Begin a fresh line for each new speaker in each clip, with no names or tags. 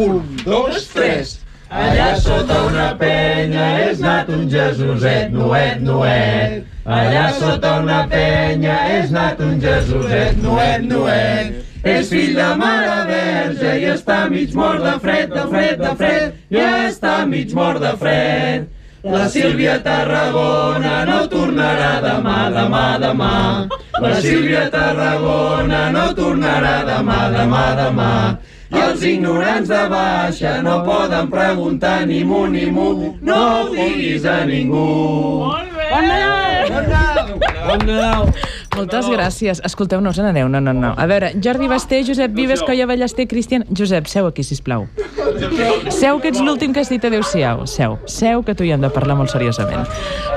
Un, dos, tres.
Allà sota una penya és nat un Jesuset, nuet, nuet. Allà sota una penya és nat un Jesuset, nuet, nuet. És fill de mare verge i està mig mort de fred, de fred, de fred, i està mig mort de fred. La Sílvia Tarragona tornarà demà, demà, demà. La Sílvia Tarragona no tornarà demà, demà, demà. I els ignorants de baixa no poden preguntar ni mu ni mu, no ho diguis a ningú.
Bon Nadal!
Bon Nadal!
Moltes gràcies. Escolteu, no us n'aneu, no, no, no. A veure, Jordi Basté, Josep Vives, Colla Ballester, Cristian... Josep, seu aquí, sisplau. Seu, que ets l'últim que has dit adéu-siau. Seu, seu, que tu hi hem de parlar molt seriosament.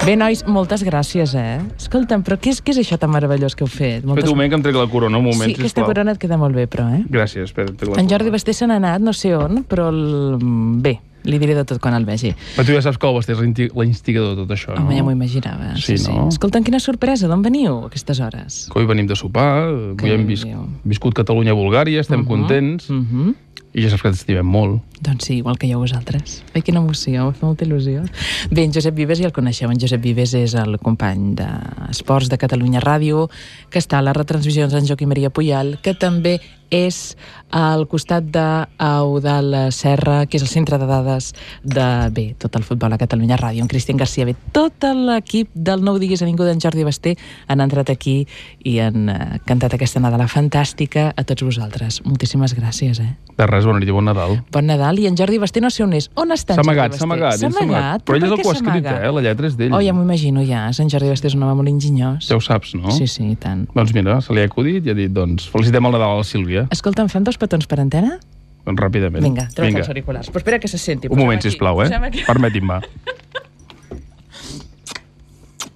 Bé, nois, moltes gràcies, eh? Escolta'm, però què és, què és això tan meravellós que heu fet?
Espera un moment que em trec la corona, un moment,
Sí, aquesta
sisplau.
corona et queda molt bé, però, eh?
Gràcies, espera, trec la
En
corona.
Jordi Basté se n'ha anat, no sé on, però el... bé, li diré de tot quan el vegi.
Però tu ja saps que el Basté és l'instigador de tot això, no?
Home, ja m'ho imaginava.
Sí, no?
Escolta'm, quina sorpresa, d'on veniu a aquestes hores?
Que avui venim de sopar, avui
Què
hem vis
diu?
viscut Catalunya-Bulgària, estem
Mhm.
contents,
Uh -huh.
I ja saps que t'estimem molt.
Doncs sí, igual que jo vosaltres. Ai, quina emoció, em fa molta il·lusió. Bé, en Josep Vives ja el coneixeu. En Josep Vives és el company d'Esports de Catalunya Ràdio, que està a les retransmissions d'en Joaquim Maria Puyal, que també és al costat d'Eudal Serra, que és el centre de dades de, bé, tot el futbol a Catalunya Ràdio, en Cristian Garcia. Bé, tot l'equip del Nou Diguis a Ningú d'en Jordi Basté han entrat aquí i han eh, cantat aquesta Nadala fantàstica a tots vosaltres. Moltíssimes gràcies, eh?
De res, bona nit i bon Nadal.
Bon Nadal, i en Jordi Basté no sé on és. On està en Jordi Basté?
s'ha amagat.
S'ha amagat?
Però ell és el que ho ha escrit, eh? La lletra és d'ell.
Oh, ja m'ho imagino, ja. En Jordi Basté és un home molt enginyós.
Ja ho saps, no?
Sí, sí, i tant.
Doncs mira, se li ha acudit i ha dit, doncs, felicitem el Nadal a la Sílvia.
Escolta, em fem dos petons per antena?
Doncs ràpidament.
Vinga, treu els auriculars. Però espera que se senti.
Un moment,
aquí,
sisplau, eh? Permetin-me.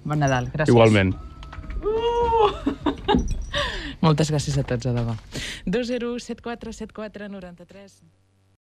Bon Nadal, gràcies.
Igualment.
Moltes gràcies a tots, de debò. 20747493